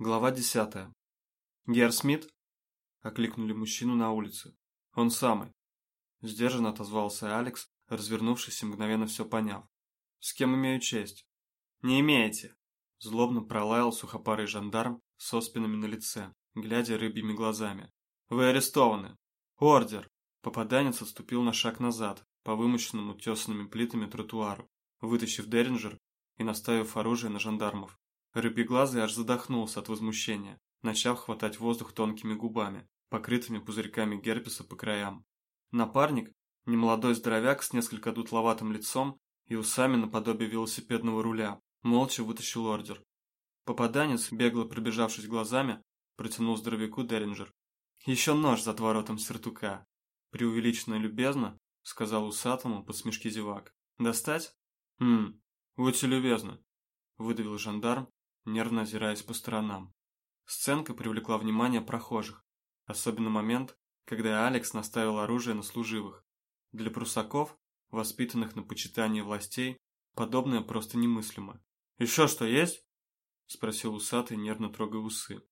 Глава десятая. «Гер Смит?» – окликнули мужчину на улице. «Он самый». Сдержанно отозвался Алекс, развернувшись и мгновенно все поняв. «С кем имею честь?» «Не имеете!» – злобно пролаял сухопарый жандарм с оспинами на лице, глядя рыбьими глазами. «Вы арестованы!» «Ордер!» Попаданец отступил на шаг назад, по вымощенному тесанными плитами тротуару, вытащив Деринджер и наставив оружие на жандармов. Рыбеглазый аж задохнулся от возмущения, начав хватать воздух тонкими губами, покрытыми пузырьками герпеса по краям. Напарник, немолодой здоровяк с несколько дутловатым лицом и усами наподобие велосипедного руля, молча вытащил ордер. Попаданец, бегло пробежавшись глазами, протянул здоровяку Деринджер. «Еще нож за отворотом сертука!» Преувеличенно любезно, сказал усатому под смешки зевак. «Достать?» «Хм, будьте любезны», выдавил жандарм, нервно озираясь по сторонам. Сценка привлекла внимание прохожих, особенно момент, когда Алекс наставил оружие на служивых. Для прусаков, воспитанных на почитании властей, подобное просто немыслимо. «Еще что есть?» – спросил усатый, нервно трогая усы.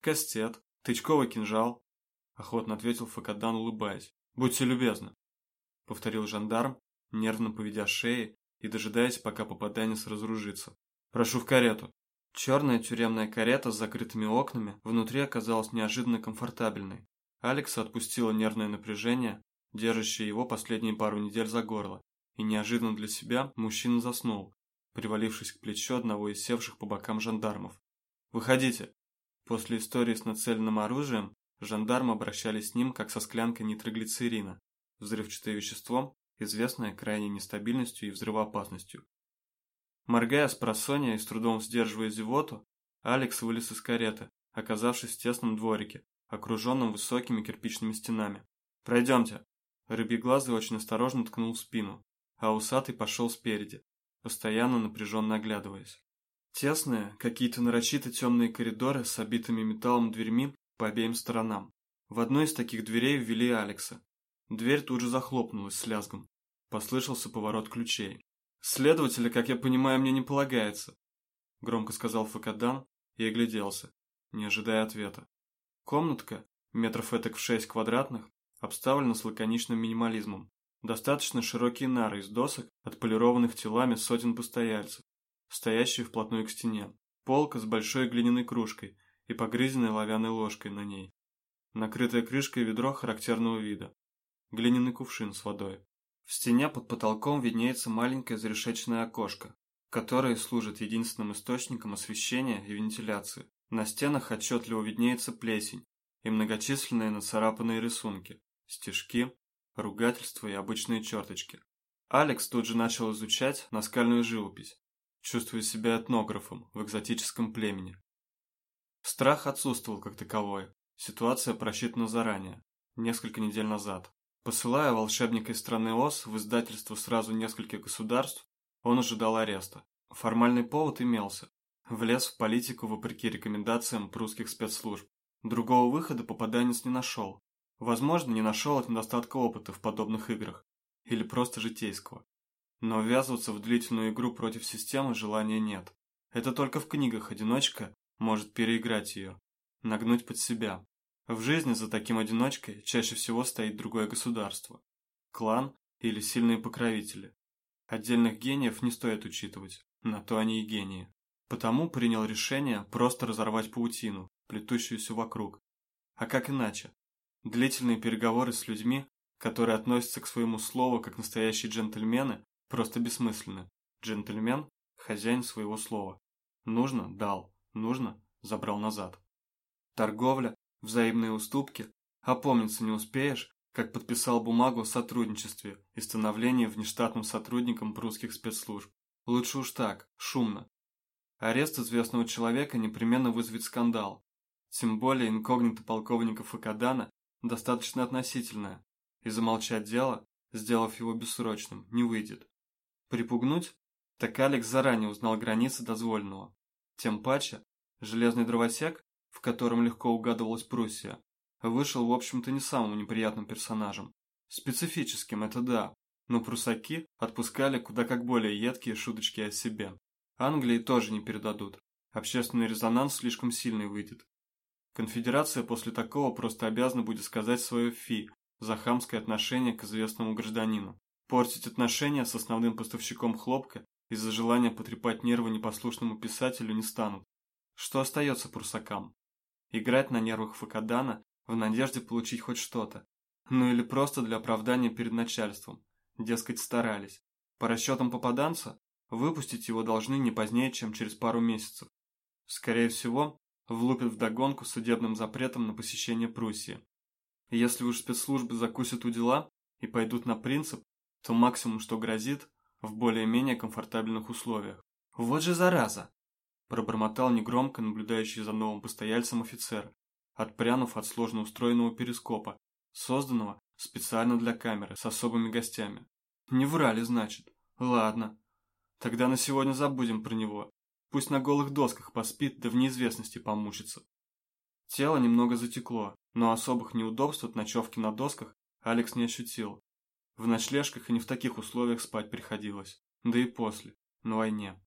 «Кастет, тычковый кинжал», – охотно ответил Факадан, улыбаясь. «Будьте любезны», – повторил жандарм, нервно поведя шеей и дожидаясь, пока попаданец разоружится. «Прошу в карету». Черная тюремная карета с закрытыми окнами внутри оказалась неожиданно комфортабельной. Алекса отпустило нервное напряжение, держащее его последние пару недель за горло, и неожиданно для себя мужчина заснул, привалившись к плечу одного из севших по бокам жандармов. «Выходите!» После истории с нацеленным оружием жандармы обращались с ним как со склянкой нитроглицерина, взрывчатое вещество, известное крайней нестабильностью и взрывоопасностью. Моргая с просонья и с трудом сдерживая зевоту, Алекс вылез из кареты, оказавшись в тесном дворике, окруженном высокими кирпичными стенами. «Пройдемте!» Рыбьеглазый очень осторожно ткнул в спину, а усатый пошел спереди, постоянно напряженно оглядываясь. Тесные, какие-то нарочито темные коридоры с обитыми металлом дверьми по обеим сторонам. В одной из таких дверей ввели Алекса. Дверь тут же захлопнулась с лязгом. Послышался поворот ключей. «Следователя, как я понимаю, мне не полагается», – громко сказал Факадан и огляделся, не ожидая ответа. Комнатка, метров этак в шесть квадратных, обставлена с лаконичным минимализмом. Достаточно широкие нары из досок, отполированных телами сотен постояльцев, стоящие вплотную к стене. Полка с большой глиняной кружкой и погрызенной лавяной ложкой на ней. Накрытое крышкой ведро характерного вида. Глиняный кувшин с водой. В стене под потолком виднеется маленькое зарешеченное окошко, которое служит единственным источником освещения и вентиляции. На стенах отчетливо виднеется плесень и многочисленные нацарапанные рисунки, стежки, ругательства и обычные черточки. Алекс тут же начал изучать наскальную живопись, чувствуя себя этнографом в экзотическом племени. Страх отсутствовал как таковой, ситуация просчитана заранее, несколько недель назад. Посылая волшебника из страны Оз в издательство сразу нескольких государств, он ожидал ареста. Формальный повод имелся. Влез в политику вопреки рекомендациям прусских спецслужб. Другого выхода попаданец не нашел. Возможно, не нашел от недостатка опыта в подобных играх. Или просто житейского. Но ввязываться в длительную игру против системы желания нет. Это только в книгах одиночка может переиграть ее. Нагнуть под себя. В жизни за таким одиночкой чаще всего стоит другое государство, клан или сильные покровители. Отдельных гениев не стоит учитывать, на то они и гении. Потому принял решение просто разорвать паутину, плетущуюся вокруг. А как иначе? Длительные переговоры с людьми, которые относятся к своему слову как настоящие джентльмены, просто бессмысленны. Джентльмен – хозяин своего слова. Нужно – дал, нужно – забрал назад. Торговля взаимные уступки, опомниться не успеешь, как подписал бумагу о сотрудничестве и становлении внештатным сотрудником прусских спецслужб. Лучше уж так, шумно. Арест известного человека непременно вызовет скандал. Тем более инкогнито полковника Факадана достаточно относительное, и замолчать дело, сделав его бессрочным, не выйдет. Припугнуть? Так Алекс заранее узнал границы дозволенного. Тем паче, железный дровосек в котором легко угадывалась Пруссия, вышел, в общем-то, не самым неприятным персонажем. Специфическим, это да, но прусаки отпускали куда как более едкие шуточки о себе. Англии тоже не передадут. Общественный резонанс слишком сильный выйдет. Конфедерация после такого просто обязана будет сказать свое фи за хамское отношение к известному гражданину. Портить отношения с основным поставщиком хлопка из-за желания потрепать нервы непослушному писателю не станут. Что остается прусакам? Играть на нервах Факадана в надежде получить хоть что-то. Ну или просто для оправдания перед начальством. Дескать, старались. По расчетам попаданца, выпустить его должны не позднее, чем через пару месяцев. Скорее всего, влупят вдогонку судебным запретом на посещение Пруссии. Если уж спецслужбы закусят у дела и пойдут на принцип, то максимум, что грозит, в более-менее комфортабельных условиях. «Вот же зараза!» – пробормотал негромко наблюдающий за новым постояльцем офицер, отпрянув от сложно устроенного перископа, созданного специально для камеры с особыми гостями. «Не врали, значит. Ладно. Тогда на сегодня забудем про него. Пусть на голых досках поспит, да в неизвестности помучится». Тело немного затекло, но особых неудобств от ночевки на досках Алекс не ощутил. В ночлежках и не в таких условиях спать приходилось, да и после, на войне.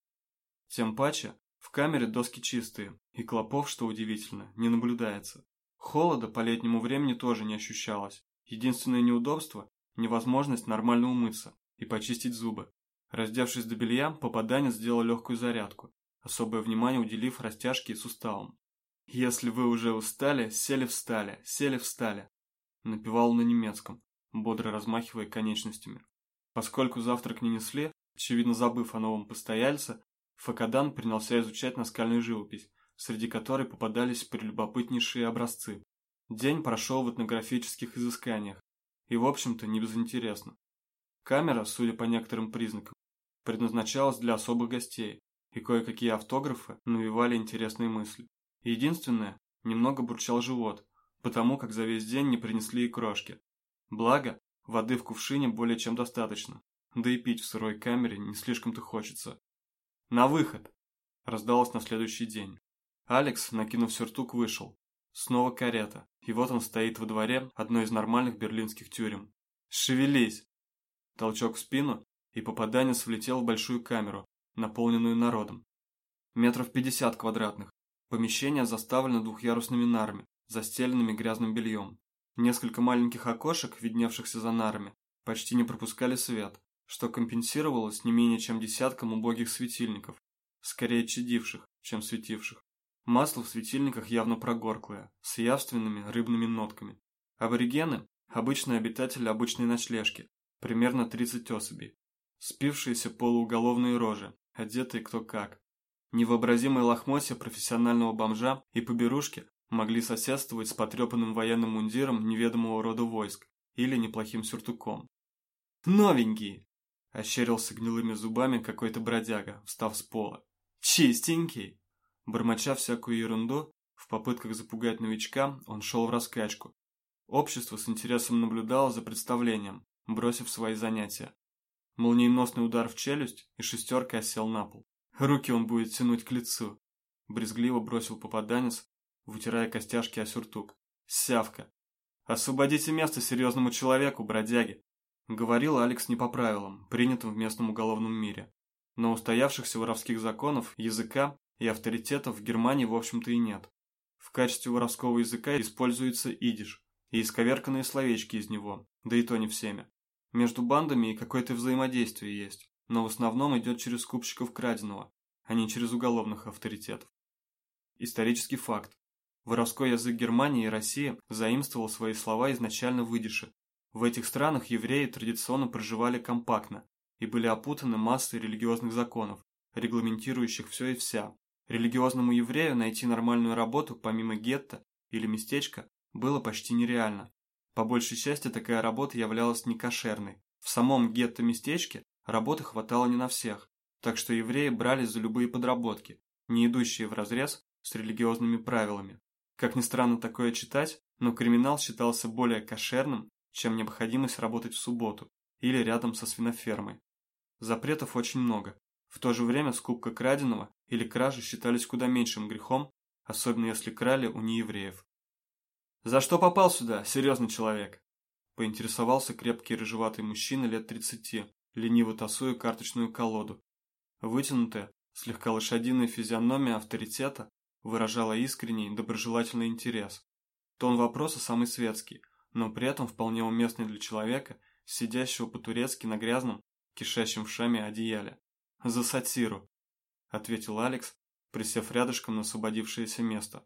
Тем паче, в камере доски чистые, и клопов, что удивительно, не наблюдается. Холода по летнему времени тоже не ощущалось. Единственное неудобство – невозможность нормально умыться и почистить зубы. Раздевшись до белья, попаданец сделал легкую зарядку, особое внимание уделив растяжке и суставам. «Если вы уже устали, сели встали, сели встали», – напевал на немецком, бодро размахивая конечностями. Поскольку завтрак не несли, очевидно забыв о новом постояльце, Факадан принялся изучать наскальную живопись, среди которой попадались прелюбопытнейшие образцы. День прошел в этнографических изысканиях, и в общем-то не безинтересно. Камера, судя по некоторым признакам, предназначалась для особых гостей, и кое-какие автографы навевали интересные мысли. Единственное, немного бурчал живот, потому как за весь день не принесли и крошки, Благо, воды в кувшине более чем достаточно, да и пить в сырой камере не слишком-то хочется. «На выход!» – раздалось на следующий день. Алекс, накинув сюртук, вышел. Снова карета, и вот он стоит во дворе одной из нормальных берлинских тюрем. «Шевелись!» Толчок в спину, и попаданец влетел в большую камеру, наполненную народом. Метров пятьдесят квадратных. Помещение заставлено двухъярусными нарами, застеленными грязным бельем. Несколько маленьких окошек, видневшихся за нарами, почти не пропускали свет, что компенсировалось не менее чем десятком убогих светильников, скорее чадивших, чем светивших. Масло в светильниках явно прогорклое, с явственными рыбными нотками. Аборигены – обычные обитатели обычной ночлежки, примерно 30 особей. Спившиеся полууголовные рожи, одетые кто как. Невообразимые лохмотья профессионального бомжа и поберушки могли соседствовать с потрепанным военным мундиром неведомого рода войск или неплохим сюртуком. «Новенький!» – ощерился гнилыми зубами какой-то бродяга, встав с пола. «Чистенький!» Бормоча всякую ерунду, в попытках запугать новичка, он шел в раскачку. Общество с интересом наблюдало за представлением, бросив свои занятия. Молниеносный удар в челюсть, и шестерка осел на пол. Руки он будет тянуть к лицу. Брезгливо бросил попаданец, вытирая костяшки о сюртук. «Сявка! Освободите место серьезному человеку, бродяги!» Говорил Алекс не по правилам, принятым в местном уголовном мире. Но устоявшихся воровских законов, языка и авторитетов в Германии в общем-то и нет. В качестве воровского языка используется идиш и исковерканные словечки из него, да и то не всеми. Между бандами и какое-то взаимодействие есть, но в основном идет через скупщиков краденого, а не через уголовных авторитетов. Исторический факт. Воровской язык Германии и России заимствовал свои слова изначально в идише. В этих странах евреи традиционно проживали компактно и были опутаны массой религиозных законов, регламентирующих все и вся. Религиозному еврею найти нормальную работу помимо гетто или местечка было почти нереально. По большей части такая работа являлась некошерной. В самом гетто-местечке работы хватало не на всех, так что евреи брались за любые подработки, не идущие вразрез с религиозными правилами. Как ни странно такое читать, но криминал считался более кошерным, чем необходимость работать в субботу или рядом со свинофермой. Запретов очень много. В то же время скупка краденого или кражи считались куда меньшим грехом, особенно если крали у неевреев. «За что попал сюда, серьезный человек?» Поинтересовался крепкий рыжеватый мужчина лет тридцати, лениво тасуя карточную колоду. Вытянутое, Слегка лошадиная физиономия авторитета выражала искренний, доброжелательный интерес. Тон вопроса самый светский, но при этом вполне уместный для человека, сидящего по-турецки на грязном, кишащем в шаме одеяле. «За сатиру», — ответил Алекс, присев рядышком на освободившееся место.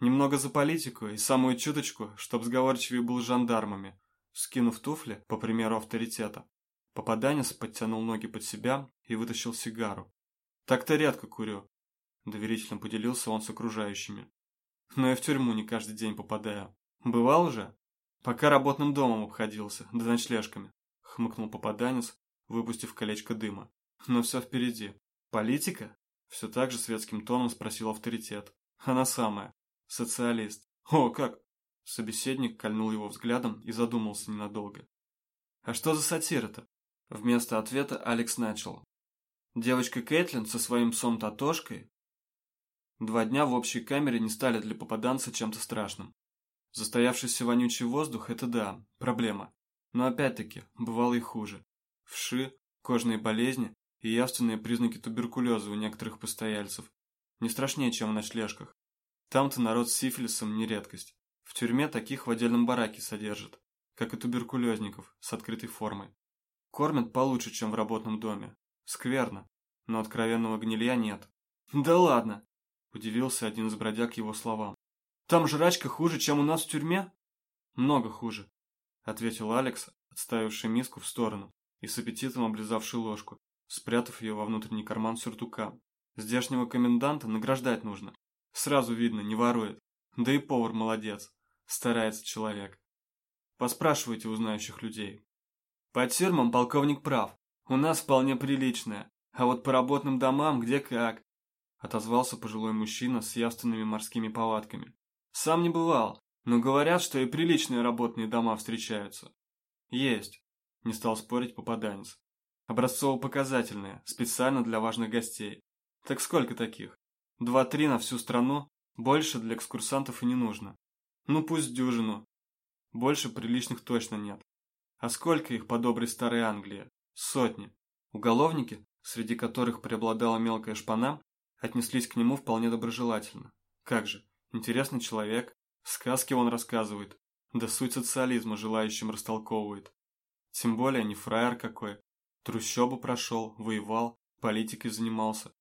«Немного за политику и самую чуточку, чтоб сговорчивее был жандармами». Скинув туфли, по примеру авторитета, попаданец подтянул ноги под себя и вытащил сигару. «Так-то редко курю», — доверительно поделился он с окружающими. «Но и в тюрьму не каждый день попадаю. Бывал уже?» «Пока работным домом обходился, да ночлежками», — хмыкнул попаданец, выпустив колечко дыма. «Но все впереди. Политика?» Все так же светским тоном спросил авторитет. «Она самая. Социалист. О, как!» Собеседник кольнул его взглядом и задумался ненадолго. «А что за сатира-то?» Вместо ответа Алекс начал. Девочка Кэтлин со своим псом Татошкой Два дня в общей камере не стали для попаданца чем-то страшным. Застоявшийся вонючий воздух – это да, проблема. Но опять-таки, бывало и хуже. Вши, кожные болезни и явственные признаки туберкулеза у некоторых постояльцев. Не страшнее, чем в ночлежках. Там-то народ с сифилисом не редкость. В тюрьме таких в отдельном бараке содержат, как и туберкулезников с открытой формой. Кормят получше, чем в работном доме. Скверно, но откровенного гнилья нет. Да ладно, удивился один из бродяг его словам. Там жрачка хуже, чем у нас в тюрьме? Много хуже, ответил Алекс, отставивший миску в сторону и с аппетитом облизавший ложку, спрятав ее во внутренний карман сюртука. Здешнего коменданта награждать нужно. Сразу видно, не ворует. Да и повар молодец. Старается человек. Поспрашивайте у знающих людей. По тюрьмам полковник прав. У нас вполне приличная. А вот по работным домам где как. Отозвался пожилой мужчина с явственными морскими повадками. Сам не бывал, но говорят, что и приличные работные дома встречаются. Есть. Не стал спорить попаданец. Образцово-показательные, специально для важных гостей. Так сколько таких? Два-три на всю страну? Больше для экскурсантов и не нужно. Ну пусть дюжину. Больше приличных точно нет. А сколько их по доброй старой Англии? Сотни. Уголовники, среди которых преобладала мелкая шпана, отнеслись к нему вполне доброжелательно. Как же, интересный человек, сказки он рассказывает, да суть социализма желающим растолковывает. Тем более не фраер какой, трущобу прошел, воевал, политикой занимался.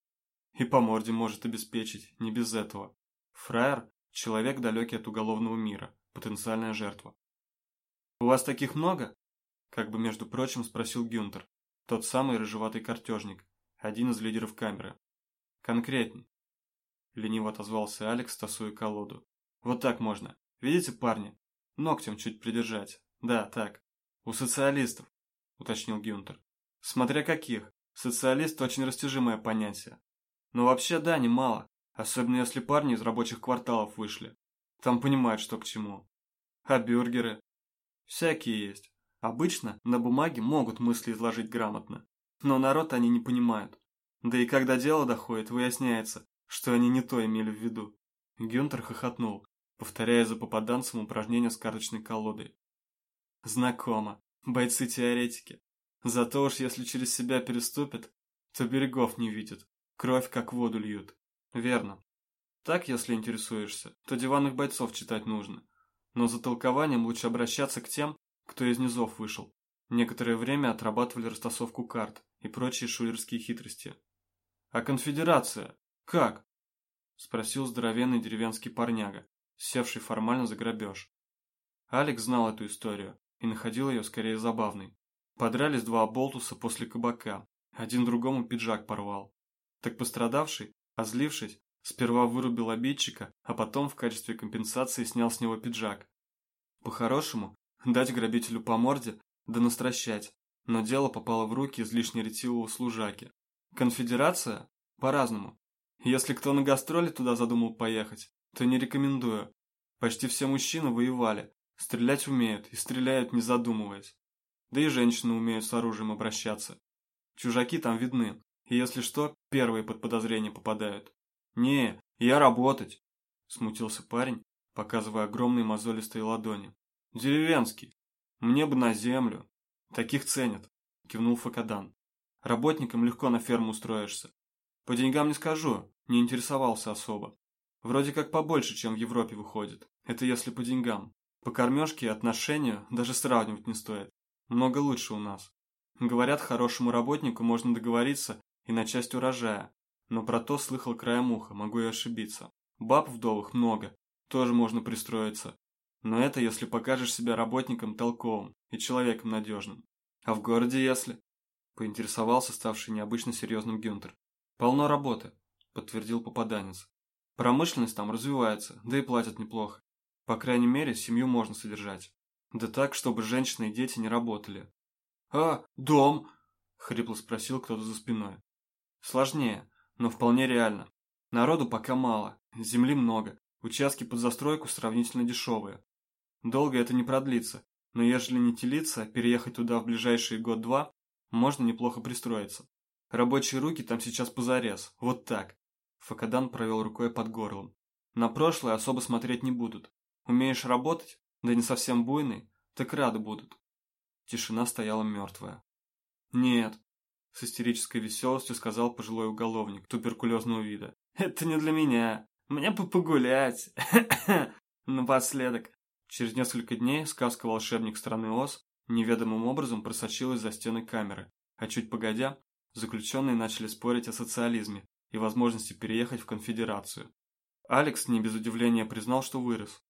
И по морде может обеспечить, не без этого. Фраер – человек далекий от уголовного мира, потенциальная жертва. «У вас таких много?» Как бы, между прочим, спросил Гюнтер, тот самый рыжеватый картежник, один из лидеров камеры. «Конкретней», – лениво отозвался Алекс, тасуя колоду. «Вот так можно. Видите, парни? Ногтем чуть придержать. Да, так. У социалистов», – уточнил Гюнтер. «Смотря каких. Социалист – очень растяжимое понятие. Но вообще да, немало. Особенно если парни из рабочих кварталов вышли. Там понимают, что к чему. А бюргеры? Всякие есть. Обычно на бумаге могут мысли изложить грамотно. Но народ они не понимают. Да и когда дело доходит, выясняется, что они не то имели в виду. Гюнтер хохотнул, повторяя за попаданцем упражнение с карточной колодой. Знакомо. Бойцы-теоретики. Зато уж если через себя переступят, то берегов не видят. Кровь как воду льют. Верно. Так, если интересуешься, то диванных бойцов читать нужно. Но за толкованием лучше обращаться к тем, кто из низов вышел. Некоторое время отрабатывали растасовку карт и прочие шулерские хитрости. «А конфедерация? Как?» – спросил здоровенный деревенский парняга, севший формально за грабеж. Алекс знал эту историю и находил ее скорее забавной. Подрались два оболтуса после кабака, один другому пиджак порвал. Так пострадавший, озлившись, сперва вырубил обидчика, а потом в качестве компенсации снял с него пиджак. По-хорошему, дать грабителю по морде, да настращать, но дело попало в руки излишне ретивого служаки. Конфедерация? По-разному. Если кто на гастроли туда задумал поехать, то не рекомендую. Почти все мужчины воевали, стрелять умеют и стреляют не задумываясь. Да и женщины умеют с оружием обращаться. Чужаки там видны, и если что, первые под подозрение попадают. «Не, я работать!» – смутился парень, показывая огромные мозолистые ладони. «Деревенский! Мне бы на землю! Таких ценят!» – кивнул Факадан. «Работникам легко на ферму устроишься. По деньгам не скажу, не интересовался особо. Вроде как побольше, чем в Европе выходит. Это если по деньгам. По кормежке и отношению даже сравнивать не стоит. Много лучше у нас. Говорят, хорошему работнику можно договориться и на часть урожая. Но про то слыхал краем уха, могу и ошибиться. Баб вдовых много, тоже можно пристроиться. Но это если покажешь себя работником толковым и человеком надежным. А в городе если? Поинтересовался ставший необычно серьезным Гюнтер. Полно работы, подтвердил попаданец. Промышленность там развивается, да и платят неплохо. По крайней мере, семью можно содержать. Да так, чтобы женщины и дети не работали. «А, дом?» – хрипло спросил кто-то за спиной. «Сложнее, но вполне реально. Народу пока мало, земли много, участки под застройку сравнительно дешевые. Долго это не продлится, но ежели не телиться, переехать туда в ближайшие год-два, можно неплохо пристроиться. Рабочие руки там сейчас позарез, вот так. Факадан провел рукой под горлом. На прошлое особо смотреть не будут. Умеешь работать, да не совсем буйный, так рады будут. Тишина стояла мертвая. Нет, с истерической веселостью сказал пожилой уголовник туберкулезного вида. Это не для меня. Мне бы погулять. Напоследок. Через несколько дней сказка «Волшебник страны Оз» неведомым образом просочилась за стены камеры, а чуть погодя, заключенные начали спорить о социализме и возможности переехать в конфедерацию. Алекс не без удивления признал, что вырос.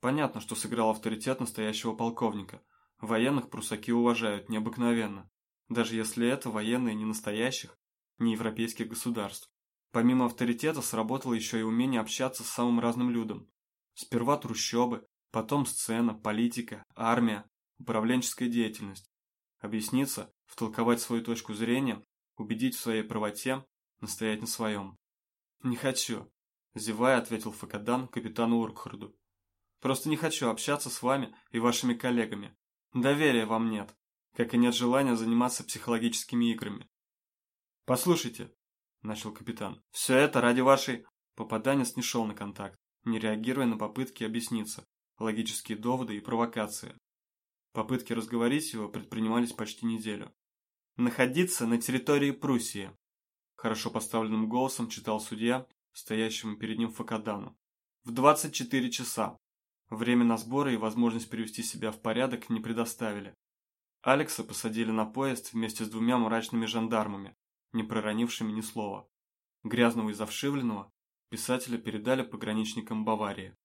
Понятно, что сыграл авторитет настоящего полковника. Военных прусаки уважают необыкновенно, даже если это военные не настоящих, не европейских государств. Помимо авторитета сработало еще и умение общаться с самым разным людом. Сперва трущобы, потом сцена, политика, армия, управленческая деятельность. Объясниться, втолковать свою точку зрения, убедить в своей правоте, настоять на своем. «Не хочу», – зевая, ответил Факадан капитану Уркхарду. «Просто не хочу общаться с вами и вашими коллегами. Доверия вам нет как и нет желания заниматься психологическими играми. «Послушайте», – начал капитан, – «все это ради вашей...» Попаданец не шел на контакт, не реагируя на попытки объясниться, логические доводы и провокации. Попытки разговорить его предпринимались почти неделю. «Находиться на территории Пруссии», – хорошо поставленным голосом читал судья, стоящему перед ним Факадану. «В 24 часа. Время на сборы и возможность привести себя в порядок не предоставили. Алекса посадили на поезд вместе с двумя мрачными жандармами, не проронившими ни слова. Грязного и завшивленного писателя передали пограничникам Баварии.